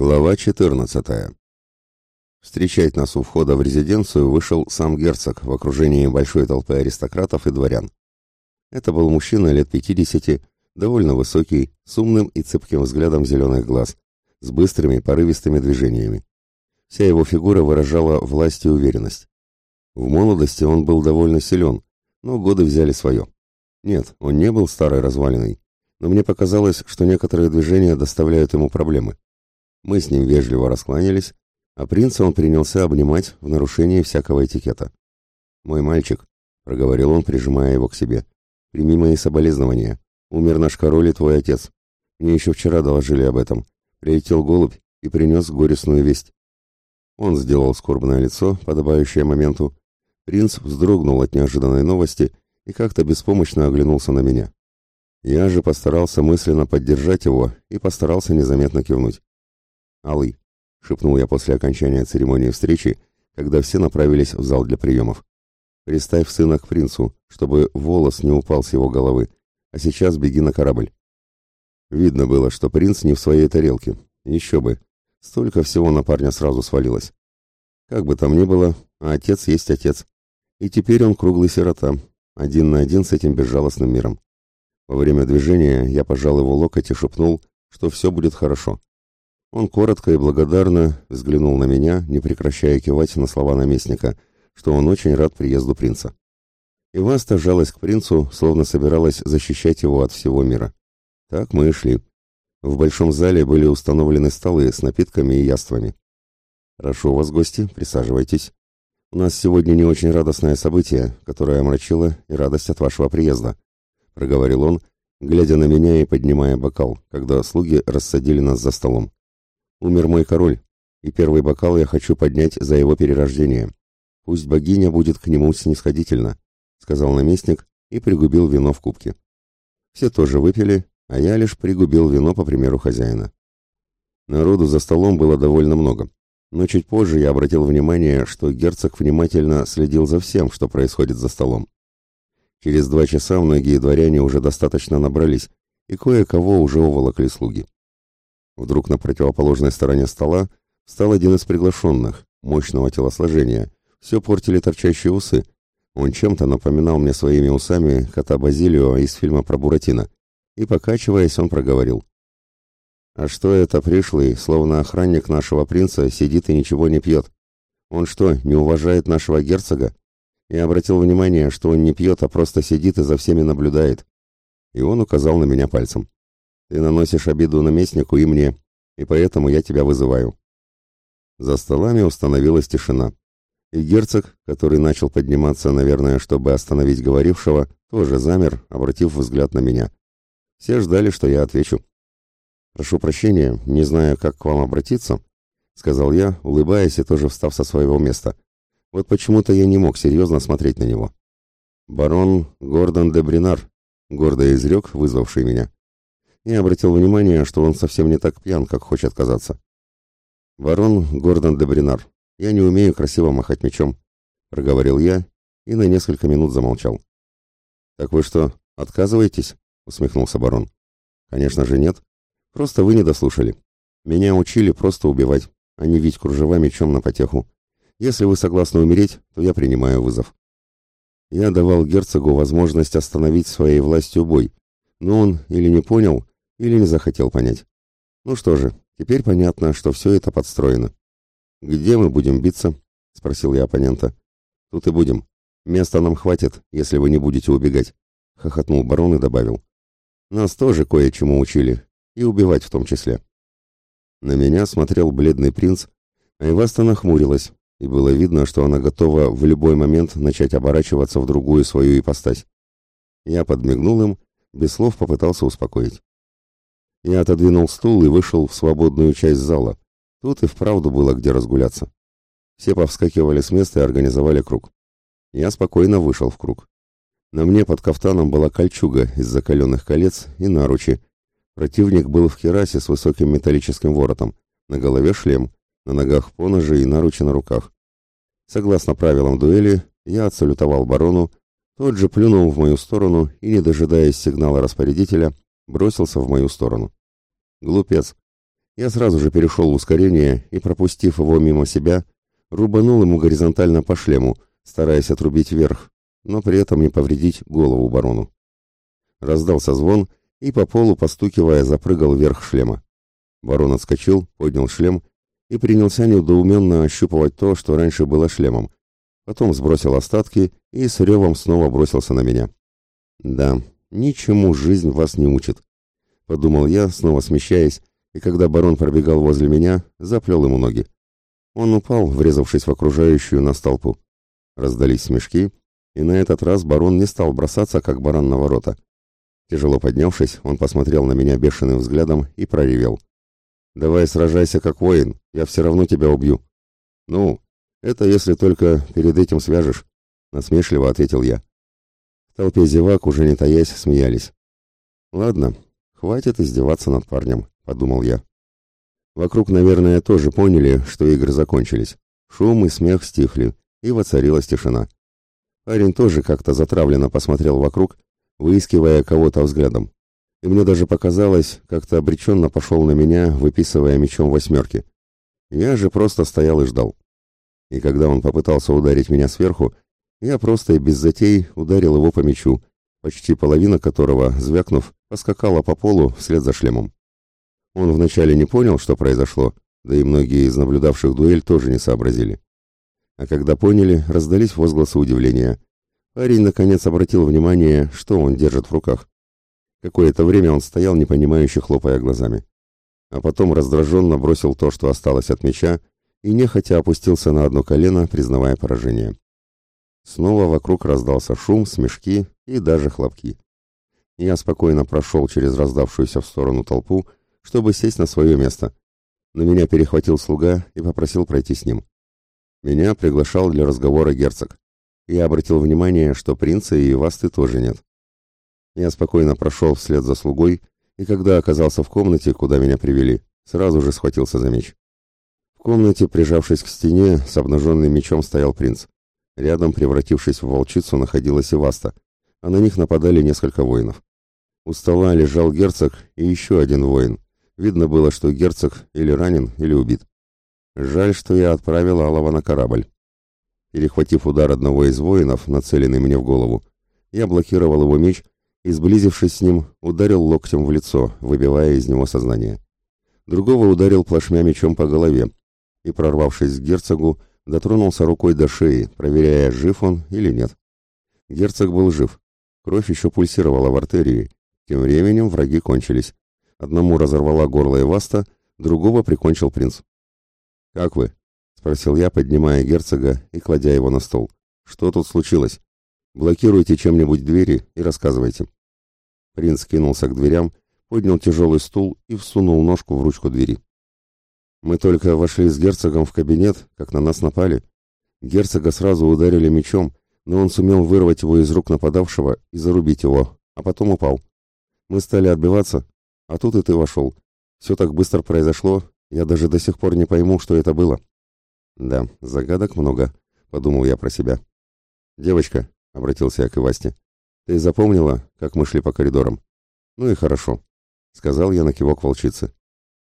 Глава 14. Встречать нас у входа в резиденцию вышел сам герцог в окружении большой толпы аристократов и дворян. Это был мужчина лет 50, довольно высокий, с умным и цепким взглядом зеленых глаз, с быстрыми порывистыми движениями. Вся его фигура выражала власть и уверенность. В молодости он был довольно силен, но годы взяли свое. Нет, он не был старой развалиной, но мне показалось, что некоторые движения доставляют ему проблемы. Мы с ним вежливо раскланялись, а принца он принялся обнимать в нарушении всякого этикета. «Мой мальчик», — проговорил он, прижимая его к себе, — «прими мои соболезнования. Умер наш король и твой отец. Мне еще вчера доложили об этом. Прилетел голубь и принес горестную весть». Он сделал скорбное лицо, подобающее моменту. Принц вздрогнул от неожиданной новости и как-то беспомощно оглянулся на меня. Я же постарался мысленно поддержать его и постарался незаметно кивнуть. «Алый», — шепнул я после окончания церемонии встречи, когда все направились в зал для приемов. «Приставь сына к принцу, чтобы волос не упал с его головы, а сейчас беги на корабль». Видно было, что принц не в своей тарелке. Еще бы. Столько всего на парня сразу свалилось. Как бы там ни было, а отец есть отец. И теперь он круглый сирота, один на один с этим безжалостным миром. Во время движения я пожал его локоть и шепнул, что все будет хорошо. Он коротко и благодарно взглянул на меня, не прекращая кивать на слова наместника, что он очень рад приезду принца. И Васта жалась к принцу, словно собиралась защищать его от всего мира. Так мы и шли. В большом зале были установлены столы с напитками и яствами. «Прошу вас, гости, присаживайтесь. У нас сегодня не очень радостное событие, которое омрачило и радость от вашего приезда», — проговорил он, глядя на меня и поднимая бокал, когда слуги рассадили нас за столом. Умер мой король, и первый бокал я хочу поднять за его перерождение. Пусть богиня будет к нему снисходительна, сказал наместник и пригубил вино в кубке. Все тоже выпили, а я лишь пригубил вино по примеру хозяина. Народу за столом было довольно много, но чуть позже я обратил внимание, что герцог внимательно следил за всем, что происходит за столом. Через два часа многие дворяне уже достаточно набрались, и кое-кого уже уволокли слуги. Вдруг на противоположной стороне стола встал один из приглашенных, мощного телосложения. Все портили торчащие усы. Он чем-то напоминал мне своими усами кота Базилио из фильма про Буратино. И, покачиваясь, он проговорил. «А что это пришлый, словно охранник нашего принца, сидит и ничего не пьет? Он что, не уважает нашего герцога?» Я обратил внимание, что он не пьет, а просто сидит и за всеми наблюдает. И он указал на меня пальцем. Ты наносишь обиду наместнику и мне, и поэтому я тебя вызываю». За столами установилась тишина. И герцог, который начал подниматься, наверное, чтобы остановить говорившего, тоже замер, обратив взгляд на меня. Все ждали, что я отвечу. «Прошу прощения, не знаю, как к вам обратиться», — сказал я, улыбаясь и тоже встав со своего места. Вот почему-то я не мог серьезно смотреть на него. «Барон Гордон де Бринар», — гордо изрек, вызвавший меня и обратил внимание, что он совсем не так пьян, как хочет казаться. «Барон Гордон де Бринар, я не умею красиво махать мечом», — проговорил я и на несколько минут замолчал. «Так вы что, отказываетесь?» — усмехнулся барон. «Конечно же нет. Просто вы не дослушали. Меня учили просто убивать, а не вить кружева мечом на потеху. Если вы согласны умереть, то я принимаю вызов». Я давал герцогу возможность остановить своей властью бой, но он или не понял, или не захотел понять. Ну что же, теперь понятно, что все это подстроено. «Где мы будем биться?» — спросил я оппонента. «Тут и будем. Места нам хватит, если вы не будете убегать», — хохотнул барон и добавил. «Нас тоже кое-чему учили, и убивать в том числе». На меня смотрел бледный принц, а Иваста нахмурилась, и было видно, что она готова в любой момент начать оборачиваться в другую свою ипостась. Я подмигнул им, без слов попытался успокоить. Я отодвинул стул и вышел в свободную часть зала. Тут и вправду было где разгуляться. Все повскакивали с места и организовали круг. Я спокойно вышел в круг. На мне под кафтаном была кольчуга из закаленных колец и наручи. Противник был в керасе с высоким металлическим воротом. На голове шлем, на ногах поножи и наручи на руках. Согласно правилам дуэли, я отсалютовал барону, тот же плюнул в мою сторону и, не дожидаясь сигнала распорядителя, бросился в мою сторону. Глупец. Я сразу же перешел в ускорение и, пропустив его мимо себя, рубанул ему горизонтально по шлему, стараясь отрубить вверх, но при этом не повредить голову барону. Раздался звон, и по полу, постукивая, запрыгал вверх шлема. Барон отскочил, поднял шлем и принялся недоуменно ощупывать то, что раньше было шлемом. Потом сбросил остатки и с ревом снова бросился на меня. «Да, ничему жизнь вас не учит», — подумал я, снова смещаясь, и когда барон пробегал возле меня, заплел ему ноги. Он упал, врезавшись в окружающую нас толпу. Раздались смешки, и на этот раз барон не стал бросаться, как баран на ворота. Тяжело поднявшись, он посмотрел на меня бешеным взглядом и проревел. «Давай сражайся как воин, я все равно тебя убью». «Ну, это если только перед этим свяжешь», — насмешливо ответил я. Толпе зевак, уже не таясь, смеялись. «Ладно, хватит издеваться над парнем», — подумал я. Вокруг, наверное, тоже поняли, что игры закончились. Шум и смех стихли, и воцарилась тишина. Парень тоже как-то затравленно посмотрел вокруг, выискивая кого-то взглядом. И мне даже показалось, как-то обреченно пошел на меня, выписывая мечом восьмерки. Я же просто стоял и ждал. И когда он попытался ударить меня сверху, я просто и без затей ударил его по мечу, почти половина которого, звякнув, поскакала по полу вслед за шлемом. Он вначале не понял, что произошло, да и многие из наблюдавших дуэль тоже не сообразили. А когда поняли, раздались возгласы удивления. Парень наконец обратил внимание, что он держит в руках. Какое-то время он стоял, непонимающе хлопая глазами. А потом раздраженно бросил то, что осталось от меча, и нехотя опустился на одно колено, признавая поражение. Снова вокруг раздался шум, смешки и даже хлопки. Я спокойно прошел через раздавшуюся в сторону толпу, чтобы сесть на свое место. Но меня перехватил слуга и попросил пройти с ним. Меня приглашал для разговора герцог. Я обратил внимание, что принца и Васты тоже нет. Я спокойно прошел вслед за слугой, и когда оказался в комнате, куда меня привели, сразу же схватился за меч. В комнате, прижавшись к стене, с обнаженным мечом стоял принц. Рядом, превратившись в волчицу, находилась Иваста, а на них нападали несколько воинов. У стола лежал герцог и еще один воин. Видно было, что герцог или ранен, или убит. Жаль, что я отправил Алова на корабль. Перехватив удар одного из воинов, нацеленный мне в голову, я блокировал его меч и, сблизившись с ним, ударил локтем в лицо, выбивая из него сознание. Другого ударил плашмя мечом по голове и, прорвавшись к герцогу, дотронулся рукой до шеи, проверяя, жив он или нет. Герцог был жив. Кровь еще пульсировала в артерии. Тем временем враги кончились. Одному разорвала горло Эваста, другого прикончил принц. «Как вы?» — спросил я, поднимая герцога и кладя его на стол. «Что тут случилось?» Блокируйте чем-нибудь двери и рассказывайте. Принц кинулся к дверям, поднял тяжелый стул и всунул ножку в ручку двери. Мы только вошли с герцогом в кабинет, как на нас напали. Герцога сразу ударили мечом, но он сумел вырвать его из рук нападавшего и зарубить его, а потом упал. Мы стали отбиваться, а тут и ты вошел. Все так быстро произошло, я даже до сих пор не пойму, что это было. Да, загадок много, подумал я про себя. Девочка, — обратился я к Ивасте. «Ты запомнила, как мы шли по коридорам?» «Ну и хорошо», — сказал я на кивок волчицы.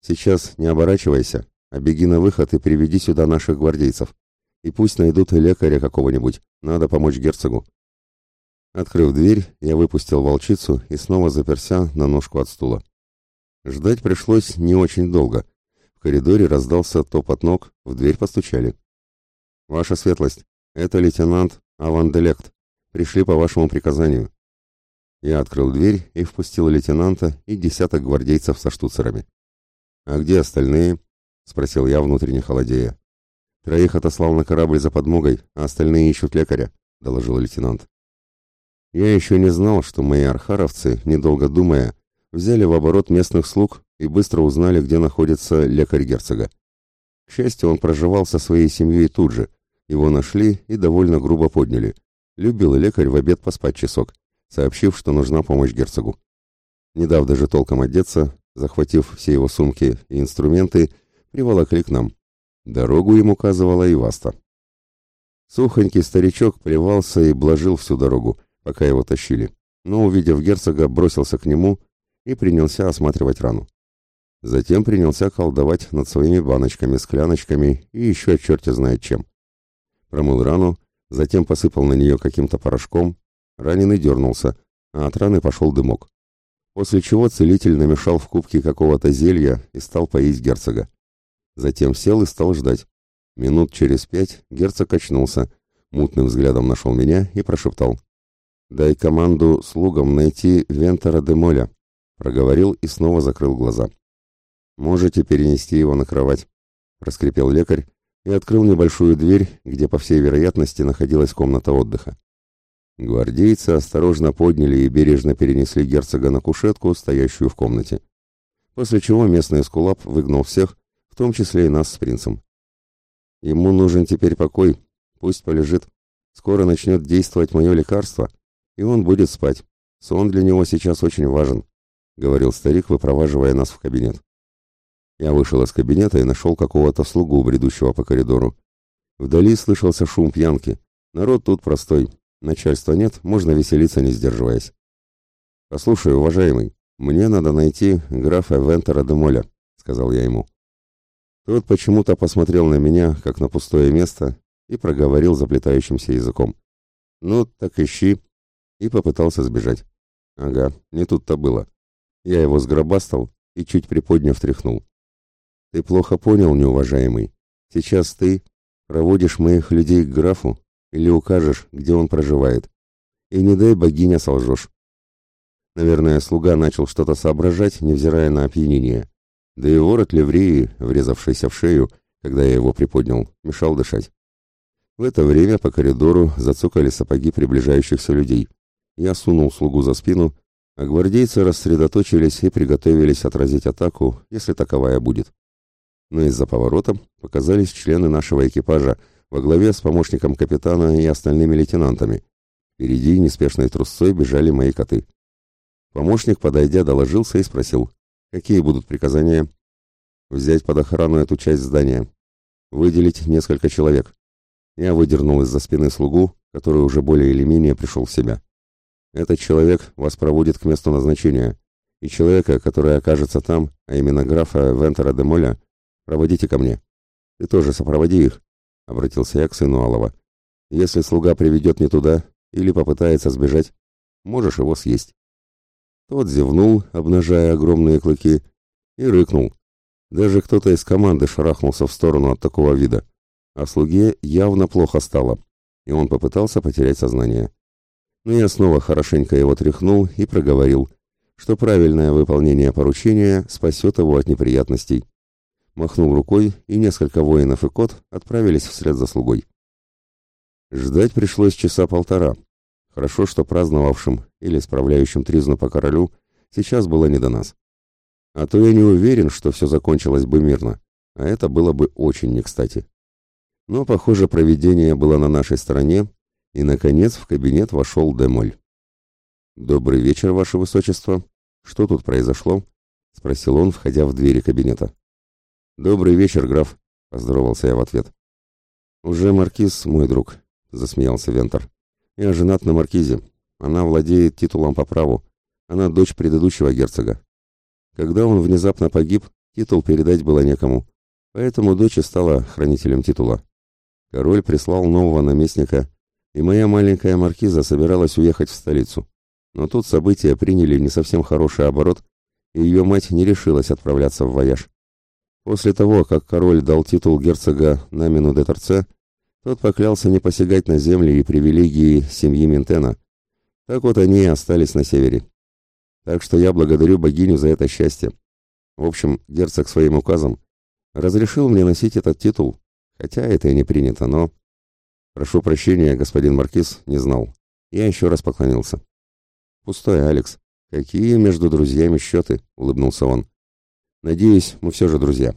«Сейчас не оборачивайся, а беги на выход и приведи сюда наших гвардейцев. И пусть найдут лекаря какого-нибудь, надо помочь герцогу». Открыв дверь, я выпустил волчицу и снова заперся на ножку от стула. Ждать пришлось не очень долго. В коридоре раздался топот ног, в дверь постучали. «Ваша светлость, это лейтенант Аванделект», Пришли по вашему приказанию. Я открыл дверь и впустил лейтенанта и десяток гвардейцев со штуцерами. «А где остальные?» — спросил я, внутренне холодея. «Троих отослал на корабль за подмогой, а остальные ищут лекаря», — доложил лейтенант. Я еще не знал, что мои архаровцы, недолго думая, взяли в оборот местных слуг и быстро узнали, где находится лекарь герцога. К счастью, он проживал со своей семьей тут же. Его нашли и довольно грубо подняли. Любил лекарь в обед поспать часок, сообщив, что нужна помощь герцогу. Не дав даже толком одеться, захватив все его сумки и инструменты, приволокли к нам. Дорогу им указывала и Васта. Сухонький старичок плевался и блажил всю дорогу, пока его тащили, но, увидев герцога, бросился к нему и принялся осматривать рану. Затем принялся колдовать над своими баночками, скляночками и еще черти знает чем. Промыл рану, затем посыпал на нее каким-то порошком. Раненый дернулся, а от раны пошел дымок. После чего целитель намешал в кубке какого-то зелья и стал поить герцога. Затем сел и стал ждать. Минут через пять герцог очнулся, мутным взглядом нашел меня и прошептал. «Дай команду слугам найти Вентера де Моля», проговорил и снова закрыл глаза. «Можете перенести его на кровать», — раскрепел лекарь и открыл небольшую дверь, где, по всей вероятности, находилась комната отдыха. Гвардейцы осторожно подняли и бережно перенесли герцога на кушетку, стоящую в комнате. После чего местный эскулап выгнал всех, в том числе и нас с принцем. Ему нужен теперь покой, пусть полежит. Скоро начнет действовать мое лекарство, и он будет спать. Сон для него сейчас очень важен, — говорил старик, выпроваживая нас в кабинет. Я вышел из кабинета и нашел какого-то слугу, бредущего по коридору. Вдали слышался шум пьянки. Народ тут простой. Начальства нет, можно веселиться, не сдерживаясь. «Послушай, уважаемый, мне надо найти графа Вентера де Моля», — сказал я ему. Тот почему-то посмотрел на меня, как на пустое место, и проговорил заплетающимся языком. «Ну, так ищи», и попытался сбежать. Ага, не тут-то было. Я его сгробастал и чуть приподняв тряхнул. Ты плохо понял, неуважаемый. Сейчас ты проводишь моих людей к графу или укажешь, где он проживает. И не дай богиня солжешь. Наверное, слуга начал что-то соображать, невзирая на опьянение. Да и ворот ливреи, врезавшийся в шею, когда я его приподнял, мешал дышать. В это время по коридору зацокали сапоги приближающихся людей. Я сунул слугу за спину, а гвардейцы рассредоточились и приготовились отразить атаку, если таковая будет но из-за поворота показались члены нашего экипажа во главе с помощником капитана и остальными лейтенантами. Впереди неспешной трусцой бежали мои коты. Помощник, подойдя, доложился и спросил, какие будут приказания? Взять под охрану эту часть здания. Выделить несколько человек. Я выдернул из-за спины слугу, который уже более или менее пришел в себя. Этот человек вас проводит к месту назначения, и человека, который окажется там, а именно графа Вентера де Моля, Проводите ко мне. Ты тоже сопроводи их, — обратился я к сыну Алова. Если слуга приведет не туда или попытается сбежать, можешь его съесть. Тот зевнул, обнажая огромные клыки, и рыкнул. Даже кто-то из команды шарахнулся в сторону от такого вида. А слуге явно плохо стало, и он попытался потерять сознание. Но я снова хорошенько его тряхнул и проговорил, что правильное выполнение поручения спасет его от неприятностей махнул рукой, и несколько воинов и кот отправились вслед за слугой. Ждать пришлось часа полтора. Хорошо, что праздновавшим или справляющим тризну по королю сейчас было не до нас. А то я не уверен, что все закончилось бы мирно, а это было бы очень не кстати. Но, похоже, проведение было на нашей стороне, и, наконец, в кабинет вошел Демоль. «Добрый вечер, ваше высочество. Что тут произошло?» — спросил он, входя в двери кабинета. «Добрый вечер, граф», — поздоровался я в ответ. «Уже маркиз, мой друг», — засмеялся Вентер. «Я женат на маркизе. Она владеет титулом по праву. Она дочь предыдущего герцога. Когда он внезапно погиб, титул передать было некому, поэтому дочь и стала хранителем титула. Король прислал нового наместника, и моя маленькая маркиза собиралась уехать в столицу. Но тут события приняли не совсем хороший оборот, и ее мать не решилась отправляться в вояж. После того, как король дал титул герцога Намину де Торце, тот поклялся не посягать на земли и привилегии семьи Ментена. Так вот они и остались на севере. Так что я благодарю богиню за это счастье. В общем, герцог своим указом разрешил мне носить этот титул, хотя это и не принято, но... Прошу прощения, господин Маркиз, не знал. Я еще раз поклонился. Пустой, Алекс. Какие между друзьями счеты? Улыбнулся он. Надеюсь, мы все же друзья.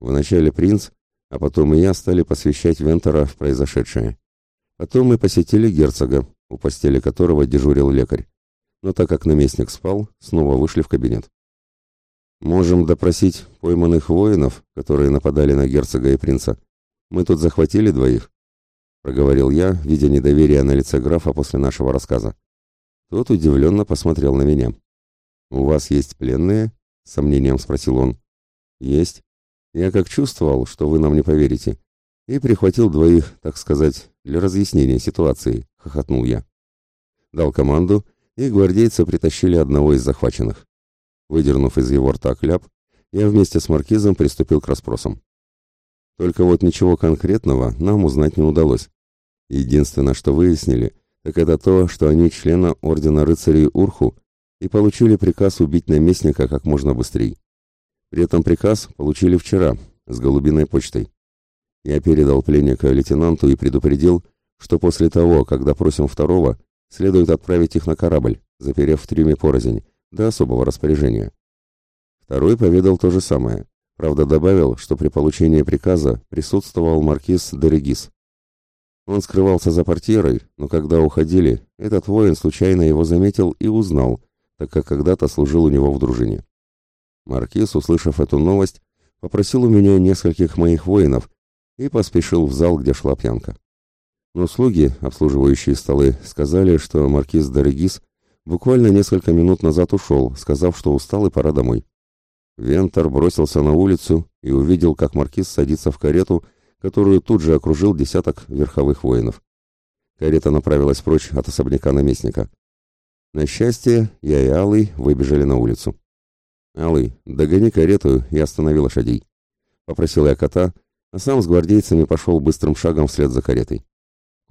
Вначале принц, а потом и я стали посвящать Вентера в произошедшее. Потом мы посетили герцога, у постели которого дежурил лекарь. Но так как наместник спал, снова вышли в кабинет. Можем допросить пойманных воинов, которые нападали на герцога и принца. Мы тут захватили двоих, проговорил я, видя недоверие на лице графа после нашего рассказа. Тот удивленно посмотрел на меня. У вас есть пленные? — с сомнением спросил он. «Есть. Я как чувствовал, что вы нам не поверите. И прихватил двоих, так сказать, для разъяснения ситуации», — хохотнул я. Дал команду, и гвардейцы притащили одного из захваченных. Выдернув из его рта кляп, я вместе с маркизом приступил к расспросам. Только вот ничего конкретного нам узнать не удалось. Единственное, что выяснили, так это то, что они члены Ордена Рыцарей Урху и получили приказ убить наместника как можно быстрее. При этом приказ получили вчера, с голубиной почтой. Я передал пленника лейтенанту и предупредил, что после того, как допросим второго, следует отправить их на корабль, заперев в трюме порознь, до особого распоряжения. Второй поведал то же самое, правда добавил, что при получении приказа присутствовал маркиз Дерегис. Он скрывался за портьерой, но когда уходили, этот воин случайно его заметил и узнал, так как когда-то служил у него в дружине. Маркиз, услышав эту новость, попросил у меня нескольких моих воинов и поспешил в зал, где шла пьянка. Но слуги, обслуживающие столы, сказали, что маркиз Дорегис буквально несколько минут назад ушел, сказав, что устал и пора домой. Вентер бросился на улицу и увидел, как маркиз садится в карету, которую тут же окружил десяток верховых воинов. Карета направилась прочь от особняка наместника. На счастье, я и Алый выбежали на улицу. «Алый, догони карету и останови лошадей», — попросил я кота, а сам с гвардейцами пошел быстрым шагом вслед за каретой.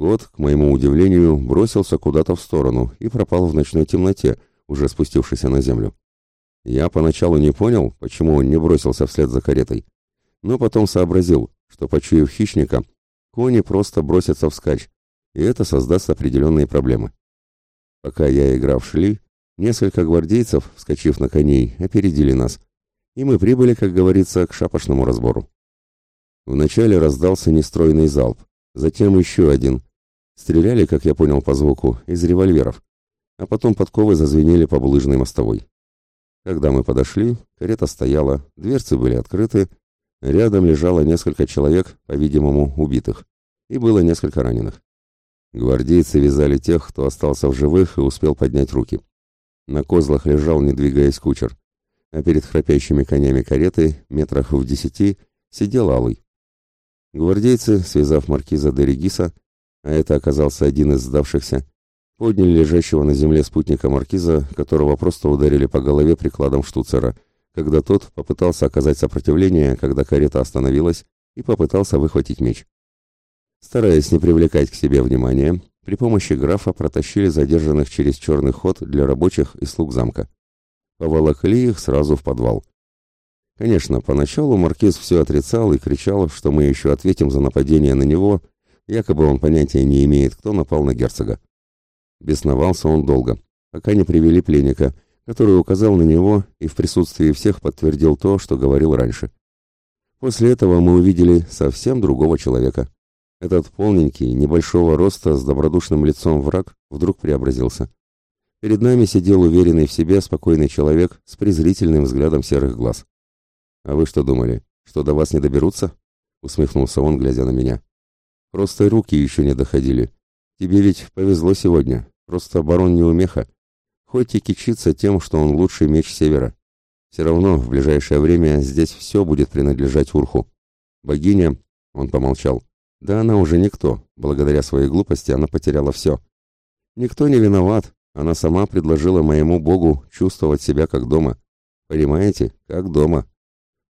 Кот, к моему удивлению, бросился куда-то в сторону и пропал в ночной темноте, уже спустившийся на землю. Я поначалу не понял, почему он не бросился вслед за каретой, но потом сообразил, что, почуяв хищника, кони просто бросятся вскачь, и это создаст определенные проблемы. Пока я и граф шли, несколько гвардейцев, вскочив на коней, опередили нас, и мы прибыли, как говорится, к шапошному разбору. Вначале раздался нестройный залп, затем еще один. Стреляли, как я понял по звуку, из револьверов, а потом подковы зазвенели по булыжной мостовой. Когда мы подошли, карета стояла, дверцы были открыты, рядом лежало несколько человек, по-видимому, убитых, и было несколько раненых. Гвардейцы вязали тех, кто остался в живых и успел поднять руки. На козлах лежал, не двигаясь, кучер, а перед храпящими конями кареты, метрах в десяти, сидел Алый. Гвардейцы, связав маркиза де Региса, а это оказался один из сдавшихся, подняли лежащего на земле спутника маркиза, которого просто ударили по голове прикладом штуцера, когда тот попытался оказать сопротивление, когда карета остановилась, и попытался выхватить меч. Стараясь не привлекать к себе внимания, при помощи графа протащили задержанных через черный ход для рабочих и слуг замка. Поволокли их сразу в подвал. Конечно, поначалу маркиз все отрицал и кричал, что мы еще ответим за нападение на него, якобы он понятия не имеет, кто напал на герцога. Бесновался он долго, пока не привели пленника, который указал на него и в присутствии всех подтвердил то, что говорил раньше. После этого мы увидели совсем другого человека. Этот полненький, небольшого роста, с добродушным лицом враг вдруг преобразился. Перед нами сидел уверенный в себе спокойный человек с презрительным взглядом серых глаз. «А вы что думали, что до вас не доберутся?» — усмехнулся он, глядя на меня. «Просто руки еще не доходили. Тебе ведь повезло сегодня. Просто барон неумеха. Хоть и кичится тем, что он лучший меч Севера. Все равно в ближайшее время здесь все будет принадлежать Урху. Богиня, он помолчал, да она уже никто. Благодаря своей глупости она потеряла все. Никто не виноват. Она сама предложила моему богу чувствовать себя как дома. Понимаете, как дома.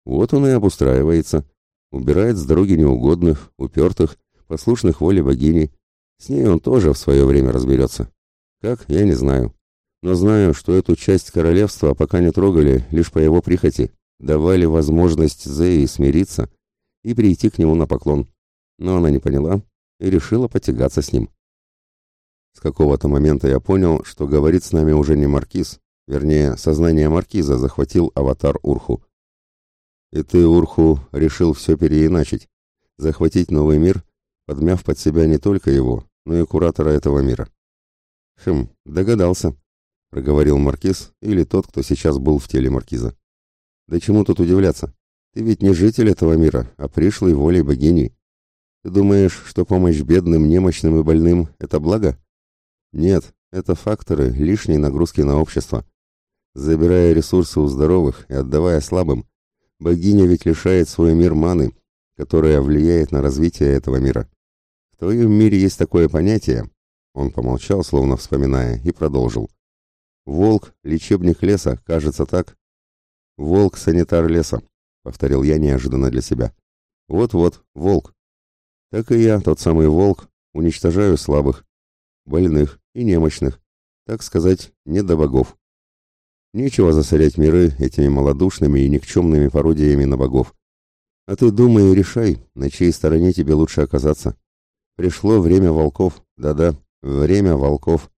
Вот он и обустраивается. Убирает с дороги неугодных, упертых, послушных воле богини. С ней он тоже в свое время разберется. Как, я не знаю. Но знаю, что эту часть королевства пока не трогали, лишь по его прихоти. Давали возможность Зеи смириться и прийти к нему на поклон. Но она не поняла и решила потягаться с ним. С какого-то момента я понял, что говорит с нами уже не маркиз, вернее, сознание маркиза захватил аватар Урху. И ты, Урху, решил все переиначить, захватить новый мир, подмяв под себя не только его, но и куратора этого мира. «Хм, догадался», — проговорил маркиз или тот, кто сейчас был в теле маркиза. «Да чему тут удивляться? Ты ведь не житель этого мира, а пришлый волей богини. Ты думаешь, что помощь бедным, немощным и больным — это благо? Нет, это факторы лишней нагрузки на общество. забирая ресурсы у здоровых и отдавая слабым, богиня ведь лишает свой мир маны, которая влияет на развитие этого мира. В твоем мире есть такое понятие, он помолчал, словно вспоминая, и продолжил. Волк, лечебник леса, кажется так. Волк, санитар леса, повторил я неожиданно для себя. Вот-вот, волк. Так и я, тот самый волк, уничтожаю слабых, больных и немощных, так сказать, не до богов. Нечего засорять миры этими малодушными и никчемными пародиями на богов. А ты думай и решай, на чьей стороне тебе лучше оказаться. Пришло время волков, да-да, время волков.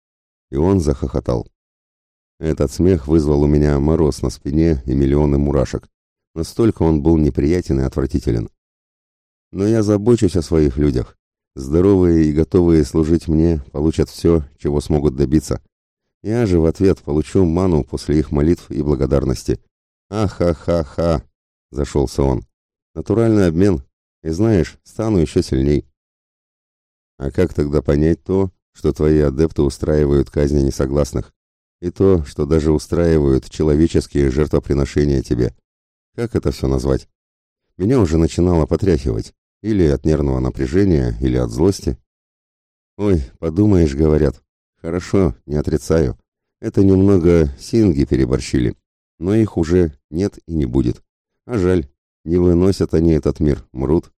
И он захохотал. Этот смех вызвал у меня мороз на спине и миллионы мурашек. Настолько он был неприятен и отвратителен. Но я забочусь о своих людях. Здоровые и готовые служить мне получат все, чего смогут добиться. Я же в ответ получу ману после их молитв и благодарности. «Ах-ха-ха-ха!» — зашелся он. «Натуральный обмен. И знаешь, стану еще сильней». А как тогда понять то, что твои адепты устраивают казни несогласных? И то, что даже устраивают человеческие жертвоприношения тебе? Как это все назвать? Меня уже начинало потряхивать. Или от нервного напряжения, или от злости. «Ой, подумаешь, — говорят, Хорошо, не отрицаю. Это немного синги переборщили. Но их уже нет и не будет. А жаль, не выносят они этот мир, мрут.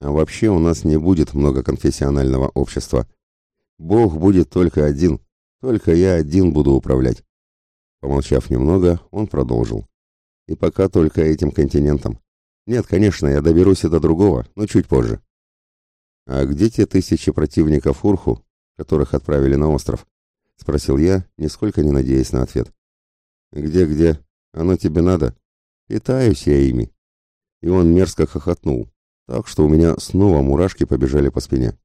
А вообще у нас не будет многоконфессионального общества. Бог будет только один. Только я один буду управлять. Помолчав немного, он продолжил. И пока только этим континентом. Нет, конечно, я доберусь и до другого, но чуть позже. А где те тысячи противников Урху, которых отправили на остров?» — спросил я, нисколько не надеясь на ответ. «Где-где? Оно тебе надо? Питаюсь я ими». И он мерзко хохотнул, так что у меня снова мурашки побежали по спине.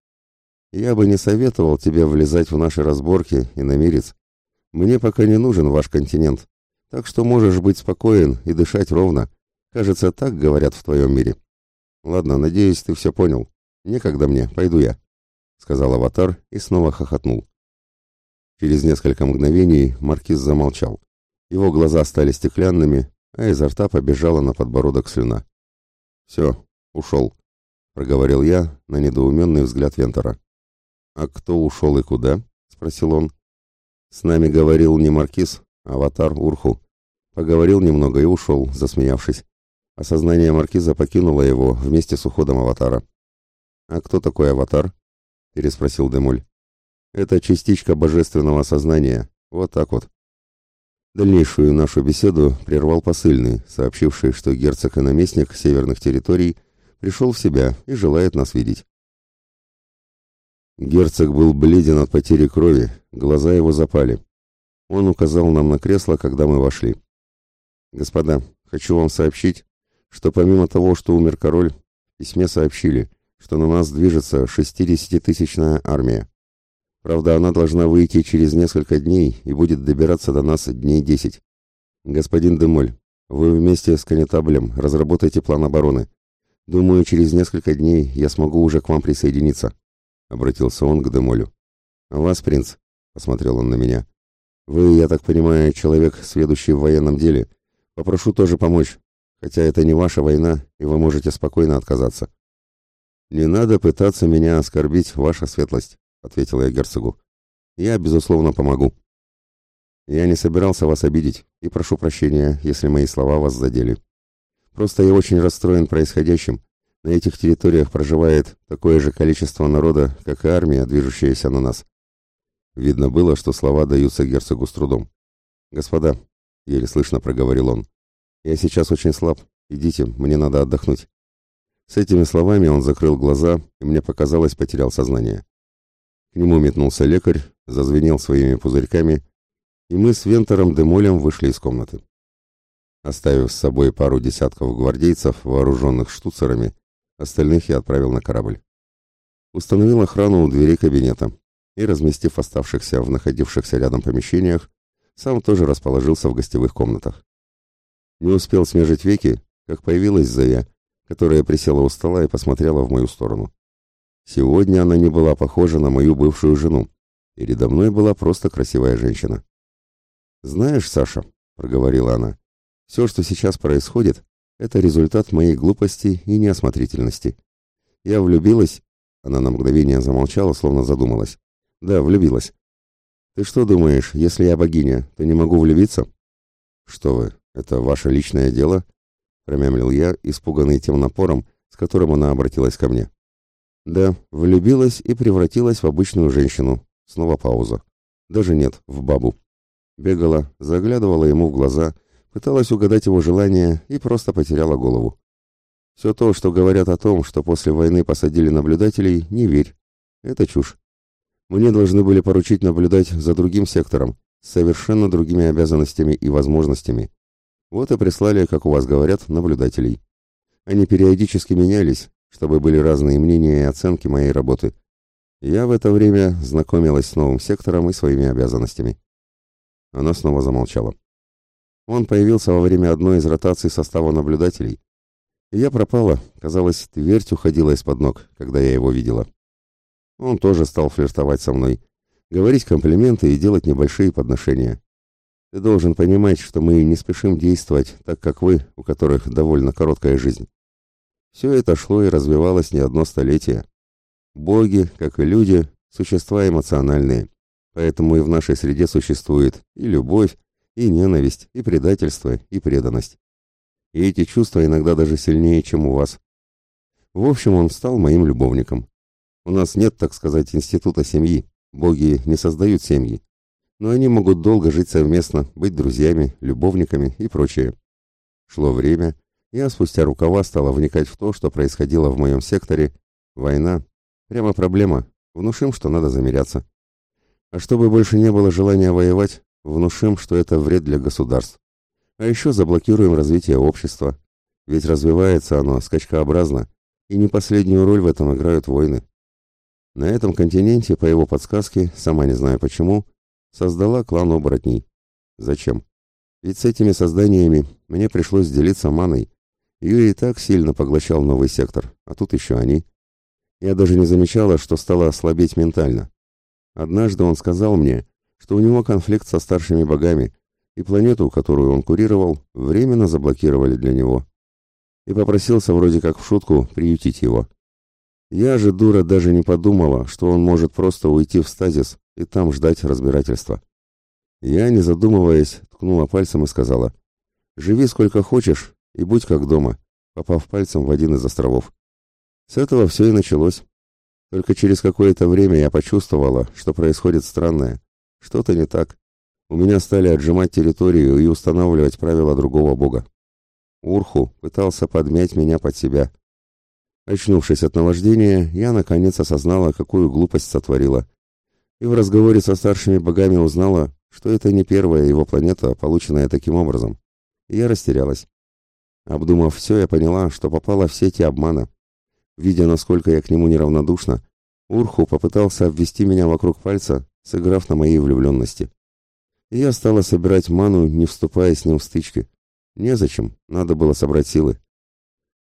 «Я бы не советовал тебе влезать в наши разборки, и намерец. Мне пока не нужен ваш континент, так что можешь быть спокоен и дышать ровно. Кажется, так говорят в твоем мире. Ладно, надеюсь, ты все понял. Некогда мне, пойду я» сказал аватар и снова хохотнул. Через несколько мгновений маркиз замолчал. Его глаза стали стеклянными, а изо рта побежала на подбородок слюна. «Все, ушел», — проговорил я на недоуменный взгляд Вентора. «А кто ушел и куда?» — спросил он. «С нами говорил не маркиз, а аватар Урху. Поговорил немного и ушел, засмеявшись. Осознание маркиза покинуло его вместе с уходом аватара. «А кто такой аватар?» — переспросил Демоль. «Это частичка божественного сознания. Вот так вот». Дальнейшую нашу беседу прервал посыльный, сообщивший, что герцог и наместник северных территорий пришел в себя и желает нас видеть. Герцог был бледен от потери крови, глаза его запали. Он указал нам на кресло, когда мы вошли. «Господа, хочу вам сообщить, что помимо того, что умер король, в письме сообщили, что на нас движется 60-тысячная армия. Правда, она должна выйти через несколько дней и будет добираться до нас дней 10. Господин Демоль, вы вместе с Конетаблем разработайте план обороны. Думаю, через несколько дней я смогу уже к вам присоединиться. Обратился он к Демолю. А вас, принц, посмотрел он на меня. Вы, я так понимаю, человек, сведущий в военном деле. Попрошу тоже помочь, хотя это не ваша война, и вы можете спокойно отказаться. «Не надо пытаться меня оскорбить, ваша светлость», — ответил я герцогу. «Я, безусловно, помогу». «Я не собирался вас обидеть, и прошу прощения, если мои слова вас задели. Просто я очень расстроен происходящим. На этих территориях проживает такое же количество народа, как и армия, движущаяся на нас». Видно было, что слова даются герцогу с трудом. «Господа», — еле слышно проговорил он, — «я сейчас очень слаб. Идите, мне надо отдохнуть». С этими словами он закрыл глаза и, мне показалось, потерял сознание. К нему метнулся лекарь, зазвенел своими пузырьками, и мы с Вентером Демолем вышли из комнаты. Оставив с собой пару десятков гвардейцев, вооруженных штуцерами, остальных я отправил на корабль. Установил охрану у дверей кабинета и, разместив оставшихся в находившихся рядом помещениях, сам тоже расположился в гостевых комнатах. Не успел смежить веки, как появилась Зая которая присела у стола и посмотрела в мою сторону. Сегодня она не была похожа на мою бывшую жену. Передо мной была просто красивая женщина. «Знаешь, Саша», — проговорила она. «Все, что сейчас происходит, это результат моей глупости и неосмотрительности. Я влюбилась...» Она на мгновение замолчала, словно задумалась. «Да, влюбилась. Ты что думаешь, если я богиня, то не могу влюбиться?» «Что вы, это ваше личное дело?» Промямлил я, испуганный тем напором, с которым она обратилась ко мне. «Да, влюбилась и превратилась в обычную женщину». Снова пауза. «Даже нет, в бабу». Бегала, заглядывала ему в глаза, пыталась угадать его желания и просто потеряла голову. Все то, что говорят о том, что после войны посадили наблюдателей, не верь. Это чушь. Мне должны были поручить наблюдать за другим сектором, с совершенно другими обязанностями и возможностями. Вот и прислали, как у вас говорят, наблюдателей. Они периодически менялись, чтобы были разные мнения и оценки моей работы. Я в это время знакомилась с новым сектором и своими обязанностями. Она снова замолчала. Он появился во время одной из ротаций состава наблюдателей. И я пропала, казалось, твердь уходила из-под ног, когда я его видела. Он тоже стал флиртовать со мной, говорить комплименты и делать небольшие подношения. Ты должен понимать, что мы не спешим действовать, так как вы, у которых довольно короткая жизнь. Все это шло и развивалось не одно столетие. Боги, как и люди, существа эмоциональные. Поэтому и в нашей среде существует и любовь, и ненависть, и предательство, и преданность. И эти чувства иногда даже сильнее, чем у вас. В общем, он стал моим любовником. У нас нет, так сказать, института семьи. Боги не создают семьи. Но они могут долго жить совместно, быть друзьями, любовниками и прочее. Шло время, я спустя рукава стала вникать в то, что происходило в моем секторе. Война. Прямо проблема. Внушим, что надо замеряться. А чтобы больше не было желания воевать, внушим, что это вред для государств. А еще заблокируем развитие общества. Ведь развивается оно скачкообразно, и не последнюю роль в этом играют войны. На этом континенте, по его подсказке, сама не знаю почему, создала клан оборотней. Зачем? Ведь с этими созданиями мне пришлось делиться маной. Ее и так сильно поглощал новый сектор, а тут еще они. Я даже не замечала, что стала слабеть ментально. Однажды он сказал мне, что у него конфликт со старшими богами, и планету, которую он курировал, временно заблокировали для него. И попросился вроде как в шутку приютить его. Я же, дура, даже не подумала, что он может просто уйти в стазис и там ждать разбирательства. Я, не задумываясь, ткнула пальцем и сказала, «Живи сколько хочешь и будь как дома», попав пальцем в один из островов. С этого все и началось. Только через какое-то время я почувствовала, что происходит странное. Что-то не так. У меня стали отжимать территорию и устанавливать правила другого бога. Урху пытался подмять меня под себя. Очнувшись от наваждения, я наконец осознала, какую глупость сотворила. И в разговоре со старшими богами узнала, что это не первая его планета, полученная таким образом. И я растерялась. Обдумав все, я поняла, что попала в сети обмана. Видя, насколько я к нему неравнодушна, Урху попытался обвести меня вокруг пальца, сыграв на моей влюбленности. И я стала собирать ману, не вступая с ним в стычки. Незачем, надо было собрать силы.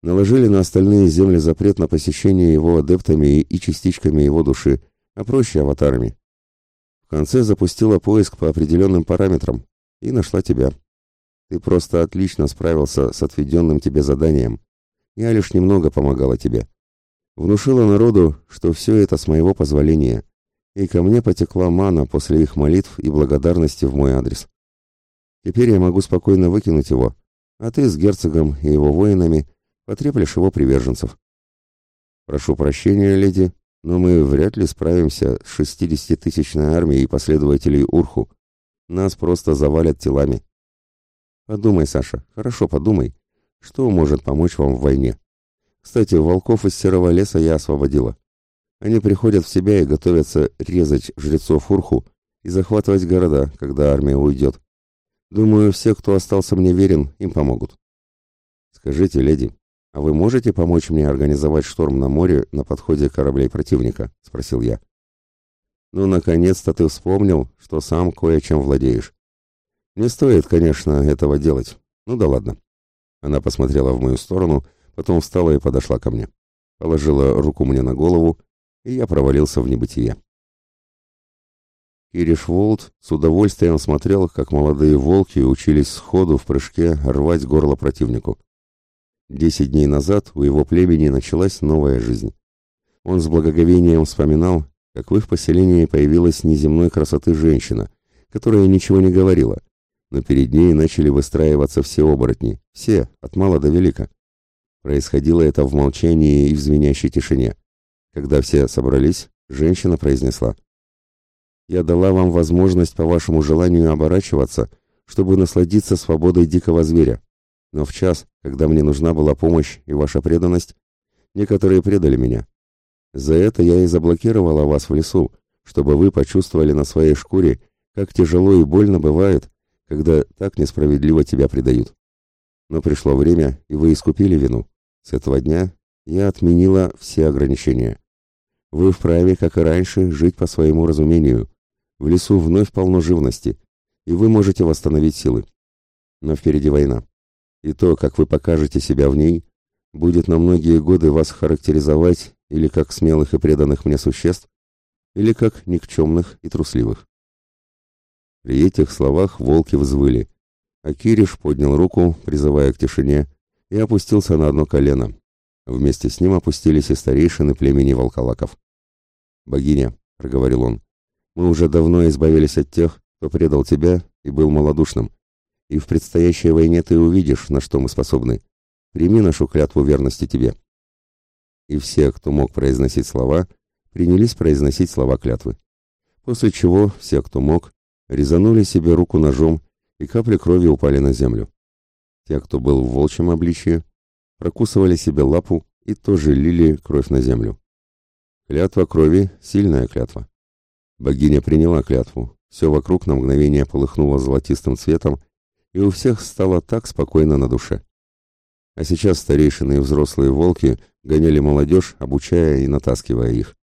Наложили на остальные земли запрет на посещение его адептами и частичками его души, а проще аватарами. В конце запустила поиск по определенным параметрам и нашла тебя. Ты просто отлично справился с отведенным тебе заданием. Я лишь немного помогала тебе внушила народу, что все это с моего позволения, и ко мне потекла мана после их молитв и благодарности в мой адрес. Теперь я могу спокойно выкинуть его, а ты с герцогом и его воинами потреплешь его приверженцев. Прошу прощения, леди, но мы вряд ли справимся с шестидесятитысячной армией последователей Урху. Нас просто завалят телами. Подумай, Саша, хорошо подумай, что может помочь вам в войне. Кстати, волков из серого леса я освободила. Они приходят в себя и готовятся резать жрецов Урху и захватывать города, когда армия уйдет. Думаю, все, кто остался мне верен, им помогут. Скажите, леди, а вы можете помочь мне организовать шторм на море на подходе кораблей противника? Спросил я. Ну, наконец-то ты вспомнил, что сам кое-чем владеешь. Не стоит, конечно, этого делать. Ну да ладно. Она посмотрела в мою сторону Потом встала и подошла ко мне. Положила руку мне на голову, и я провалился в небытие. Кириш Волт с удовольствием смотрел, как молодые волки учились сходу в прыжке рвать горло противнику. Десять дней назад у его племени началась новая жизнь. Он с благоговением вспоминал, как в их поселении появилась неземной красоты женщина, которая ничего не говорила, но перед ней начали выстраиваться все оборотни, все, от мала до велика. Происходило это в молчании и в звенящей тишине. Когда все собрались, женщина произнесла. «Я дала вам возможность по вашему желанию оборачиваться, чтобы насладиться свободой дикого зверя. Но в час, когда мне нужна была помощь и ваша преданность, некоторые предали меня. За это я и заблокировала вас в лесу, чтобы вы почувствовали на своей шкуре, как тяжело и больно бывает, когда так несправедливо тебя предают. Но пришло время, и вы искупили вину. С этого дня я отменила все ограничения. Вы вправе, как и раньше, жить по своему разумению. В лесу вновь полно живности, и вы можете восстановить силы. Но впереди война. И то, как вы покажете себя в ней, будет на многие годы вас характеризовать или как смелых и преданных мне существ, или как никчемных и трусливых. При этих словах волки взвыли, а Кириш поднял руку, призывая к тишине, и опустился на одно колено. Вместе с ним опустились и старейшины племени волколаков. «Богиня», — проговорил он, — «мы уже давно избавились от тех, кто предал тебя и был малодушным, и в предстоящей войне ты увидишь, на что мы способны. Прими нашу клятву верности тебе» и все, кто мог произносить слова, принялись произносить слова клятвы. После чего все, кто мог, резанули себе руку ножом, и капли крови упали на землю. Те, кто был в волчьем обличье, прокусывали себе лапу и тоже лили кровь на землю. Клятва крови — сильная клятва. Богиня приняла клятву, все вокруг на мгновение полыхнуло золотистым цветом, и у всех стало так спокойно на душе. А сейчас старейшины и взрослые волки гоняли молодежь, обучая и натаскивая их.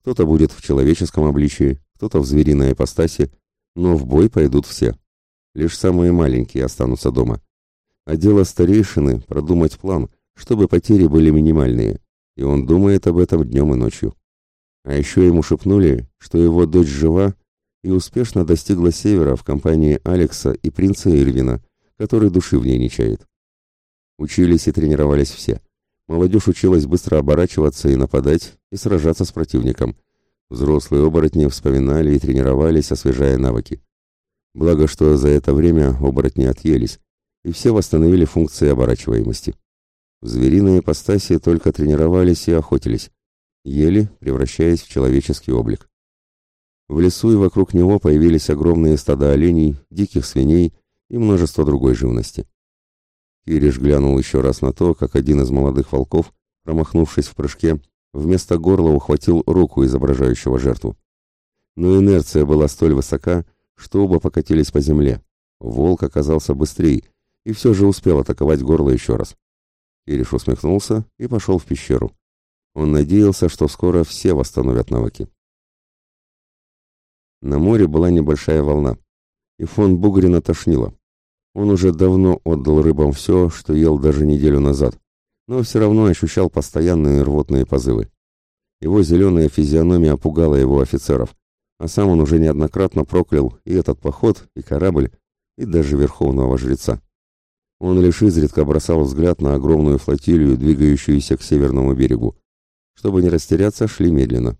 Кто-то будет в человеческом обличии, кто-то в звериной ипостаси, но в бой пойдут все. Лишь самые маленькие останутся дома. А дело старейшины — продумать план, чтобы потери были минимальные, и он думает об этом днем и ночью. А еще ему шепнули, что его дочь жива и успешно достигла севера в компании Алекса и принца Ирвина, который души в ней не чает. Учились и тренировались все. Молодежь училась быстро оборачиваться и нападать, и сражаться с противником. Взрослые оборотни вспоминали и тренировались, освежая навыки. Благо, что за это время оборотни отъелись, и все восстановили функции оборачиваемости. В звериной ипостаси только тренировались и охотились, ели, превращаясь в человеческий облик. В лесу и вокруг него появились огромные стада оленей, диких свиней и множество другой живности. Кириш глянул еще раз на то, как один из молодых волков, промахнувшись в прыжке, вместо горла ухватил руку изображающего жертву. Но инерция была столь высока, что оба покатились по земле. Волк оказался быстрее и все же успел атаковать горло еще раз. Кириш усмехнулся и пошел в пещеру. Он надеялся, что скоро все восстановят навыки. На море была небольшая волна, и фон Бугрина тошнило. Он уже давно отдал рыбам все, что ел даже неделю назад, но все равно ощущал постоянные рвотные позывы. Его зеленая физиономия пугала его офицеров, а сам он уже неоднократно проклял и этот поход, и корабль, и даже верховного жреца. Он лишь изредка бросал взгляд на огромную флотилию, двигающуюся к северному берегу. Чтобы не растеряться, шли медленно.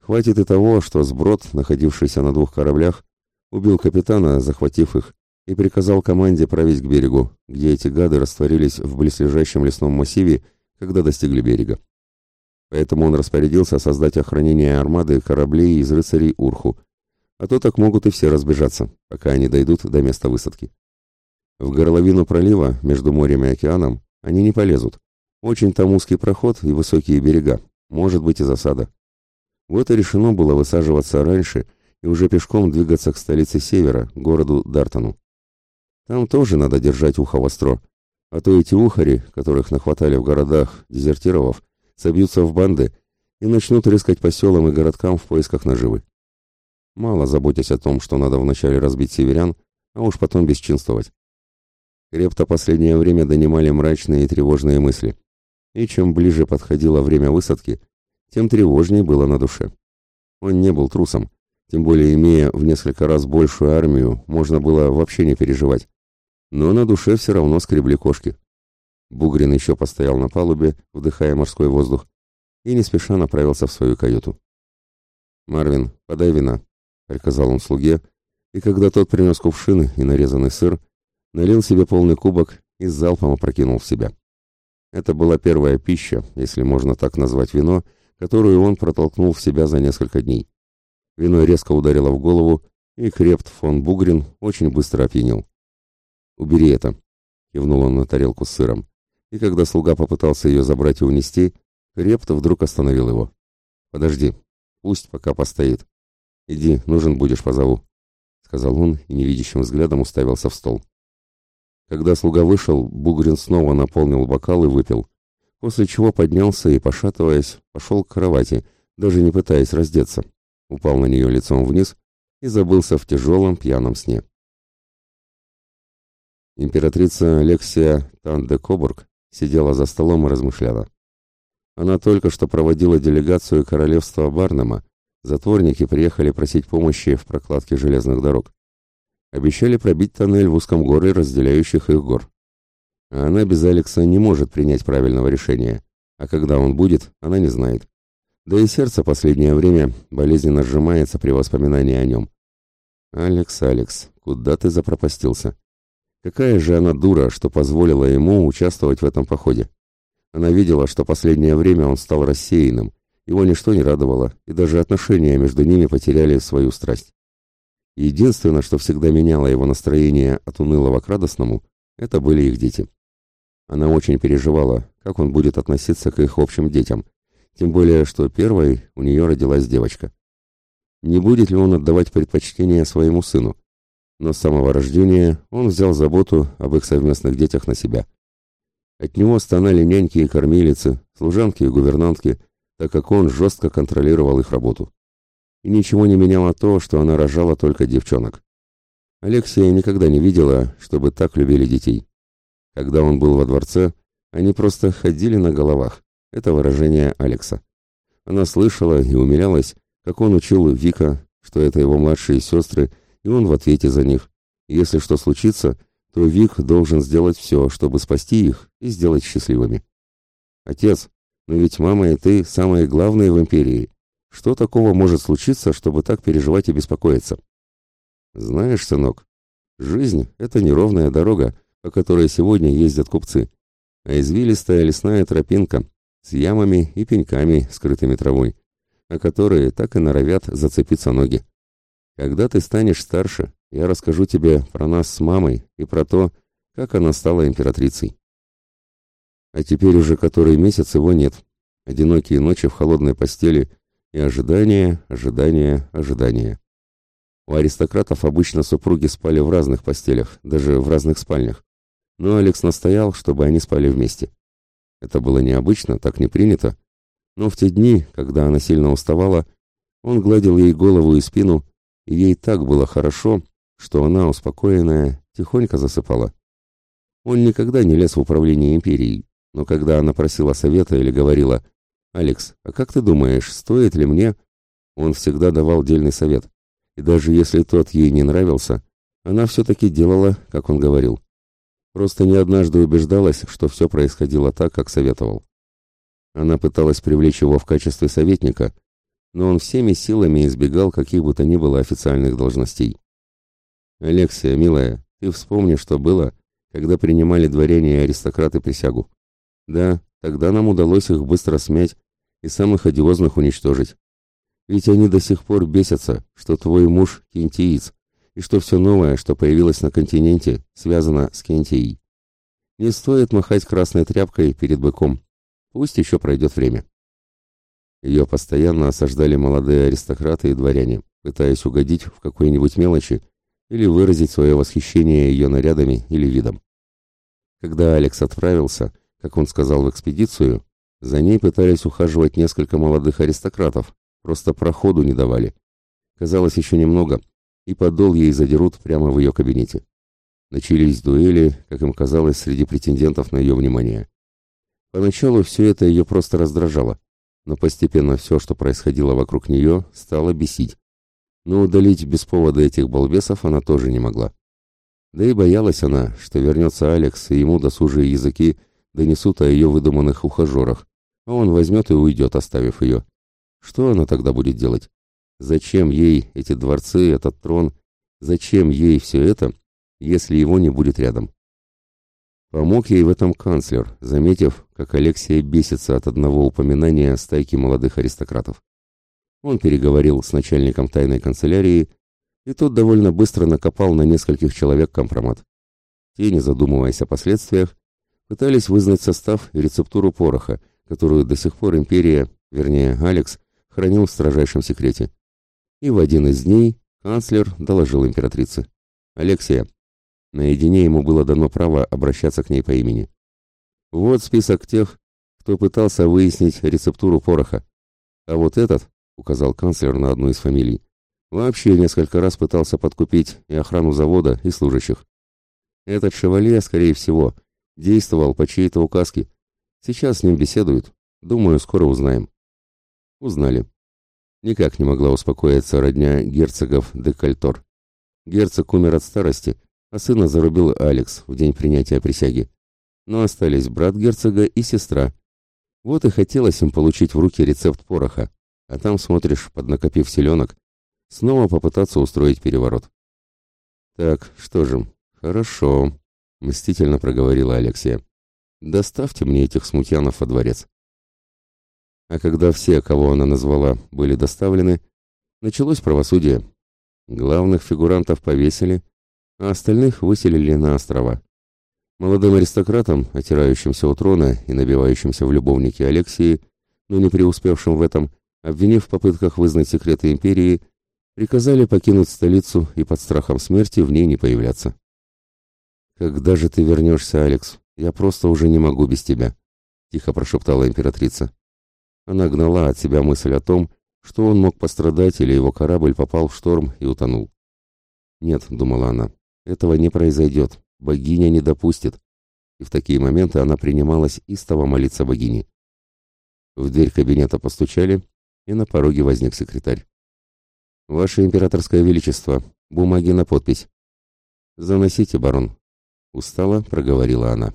Хватит и того, что сброд, находившийся на двух кораблях, убил капитана, захватив их, и приказал команде править к берегу, где эти гады растворились в близлежащем лесном массиве, когда достигли берега. Поэтому он распорядился создать охранение армады кораблей из рыцарей Урху, а то так могут и все разбежаться, пока они дойдут до места высадки. В горловину пролива между морем и океаном они не полезут. Очень там узкий проход и высокие берега, может быть и засада. Вот и решено было высаживаться раньше и уже пешком двигаться к столице севера, городу Дартону. Там тоже надо держать ухо востро, а то эти ухари, которых нахватали в городах дезертиров, собьются в банды и начнут рыскать по селам и городкам в поисках наживы. Мало заботясь о том, что надо вначале разбить северян, а уж потом бесчинствовать. Крепто последнее время донимали мрачные и тревожные мысли. И чем ближе подходило время высадки, тем тревожнее было на душе. Он не был трусом, Тем более, имея в несколько раз большую армию, можно было вообще не переживать. Но на душе все равно скребли кошки. Бугрин еще постоял на палубе, вдыхая морской воздух, и не спеша направился в свою каюту. «Марвин, подай вина», — приказал он слуге, и когда тот принес кувшины и нарезанный сыр, налил себе полный кубок и залпом опрокинул в себя. Это была первая пища, если можно так назвать вино, которую он протолкнул в себя за несколько дней. Вино резко ударило в голову, и Крепт фон Бугрин очень быстро опьянел. «Убери это», — кивнул он на тарелку с сыром, и когда слуга попытался ее забрать и унести, Крепт вдруг остановил его. «Подожди, пусть пока постоит. Иди, нужен будешь, позову», — сказал он и невидящим взглядом уставился в стол. Когда слуга вышел, Бугрин снова наполнил бокал и выпил, после чего поднялся и, пошатываясь, пошел к кровати, даже не пытаясь раздеться упал на нее лицом вниз и забылся в тяжелом пьяном сне. Императрица Алексия Тан-де-Кобург сидела за столом и размышляла. Она только что проводила делегацию королевства Барнема, затворники приехали просить помощи в прокладке железных дорог. Обещали пробить тоннель в узком горле разделяющих их гор. А она без Алекса не может принять правильного решения, а когда он будет, она не знает. Да и сердце последнее время болезненно сжимается при воспоминании о нем. «Алекс, Алекс, куда ты запропастился? Какая же она дура, что позволила ему участвовать в этом походе? Она видела, что последнее время он стал рассеянным, его ничто не радовало, и даже отношения между ними потеряли свою страсть. Единственное, что всегда меняло его настроение от унылого к радостному, это были их дети. Она очень переживала, как он будет относиться к их общим детям, тем более, что первой у нее родилась девочка. Не будет ли он отдавать предпочтение своему сыну? Но с самого рождения он взял заботу об их совместных детях на себя. От него стонали няньки и кормилицы, служанки и гувернантки, так как он жестко контролировал их работу. И ничего не меняло то, что она рожала только девчонок. Алексия никогда не видела, чтобы так любили детей. Когда он был во дворце, они просто ходили на головах. Это выражение Алекса. Она слышала и умилялась, как он учил Вика, что это его младшие сестры, и он в ответе за них. Если что случится, то Вик должен сделать все, чтобы спасти их и сделать счастливыми. Отец, но ведь мама и ты самые главные в империи. Что такого может случиться, чтобы так переживать и беспокоиться? Знаешь, сынок, жизнь — это неровная дорога, по которой сегодня ездят купцы, а извилистая лесная тропинка, с ямами и пеньками, скрытыми травой, о которые так и норовят зацепиться ноги. Когда ты станешь старше, я расскажу тебе про нас с мамой и про то, как она стала императрицей. А теперь уже который месяц его нет. Одинокие ночи в холодной постели и ожидание, ожидание, ожидание. У аристократов обычно супруги спали в разных постелях, даже в разных спальнях. Но Алекс настоял, чтобы они спали вместе. Это было необычно, так не принято. Но в те дни, когда она сильно уставала, он гладил ей голову и спину, и ей так было хорошо, что она, успокоенная, тихонько засыпала. Он никогда не лез в управление империей, но когда она просила совета или говорила «Алекс, а как ты думаешь, стоит ли мне?» Он всегда давал дельный совет, и даже если тот ей не нравился, она все-таки делала, как он говорил. Просто не однажды убеждалась, что все происходило так, как советовал. Она пыталась привлечь его в качестве советника, но он всеми силами избегал каких бы то ни было официальных должностей. «Алексия, милая, ты вспомни, что было, когда принимали дворяне и аристократы присягу. Да, тогда нам удалось их быстро смять и самых одиозных уничтожить. Ведь они до сих пор бесятся, что твой муж кентиец, и что все новое, что появилось на континенте, связано с Кентией. Не стоит махать красной тряпкой перед быком. Пусть еще пройдет время. Ее постоянно осаждали молодые аристократы и дворяне, пытаясь угодить в какой-нибудь мелочи или выразить свое восхищение ее нарядами или видом. Когда Алекс отправился, как он сказал, в экспедицию, за ней пытались ухаживать несколько молодых аристократов, просто проходу не давали. Казалось, еще немного, и подол ей задерут прямо в ее кабинете. Начались дуэли, как им казалось, среди претендентов на ее внимание. Поначалу все это ее просто раздражало, но постепенно все, что происходило вокруг нее, стало бесить. но удалить без повода этих балбесов она тоже не могла. Да и боялась она, что вернется Алекс, и ему досужие языки донесут о ее выдуманных ухажерах, а он возьмет и уйдет, оставив ее. Что она тогда будет делать? Зачем ей эти дворцы, этот трон? Зачем ей все это, если его не будет рядом? Помог ей в этом канцлер, заметив, как Алексия бесится от одного упоминания стайки молодых аристократов. Он переговорил с начальником тайной канцелярии, и тот довольно быстро накопал на нескольких человек компромат. Те, не задумываясь о последствиях, пытались вызнать состав и рецептуру пороха, которую до сих пор империя, вернее Алекс, хранил в строжайшем секрете. И в один из дней канцлер доложил императрице. «Алексия, Наедине ему было дано право обращаться к ней по имени. Вот список тех, кто пытался выяснить рецептуру пороха. А вот этот, указал канцлер на одну из фамилий, вообще несколько раз пытался подкупить и охрану завода, и служащих. Этот шевалье, скорее всего, действовал по чьей-то указке. Сейчас с ним беседуют. Думаю, скоро узнаем. Узнали. Никак не могла успокоиться родня герцогов де Кальтор. Герцог умер от старости, а сына зарубил Алекс в день принятия присяги. Но остались брат герцога и сестра. Вот и хотелось им получить в руки рецепт пороха, а там, смотришь, поднакопив селенок, снова попытаться устроить переворот. «Так, что же, хорошо», — мстительно проговорила Алексия. «Доставьте мне этих смутьянов во дворец». А когда все, кого она назвала, были доставлены, началось правосудие. Главных фигурантов повесили, а остальных выселили на острова. Молодым аристократам, отирающимся у трона и набивающимся в любовники Алексии, но не преуспевшим в этом, обвинив в попытках вызнать секреты империи, приказали покинуть столицу и под страхом смерти в ней не появляться. «Когда же ты вернешься, Алекс? Я просто уже не могу без тебя», — тихо прошептала императрица. Она гнала от себя мысль о том, что он мог пострадать или его корабль попал в шторм и утонул. «Нет», — думала она, этого не произойдет. Богиня не допустит. И в такие моменты она принималась истово молиться богине. В дверь кабинета постучали, и на пороге возник секретарь. «Ваше императорское величество, бумаги на подпись». «Заносите, барон», — устало проговорила она.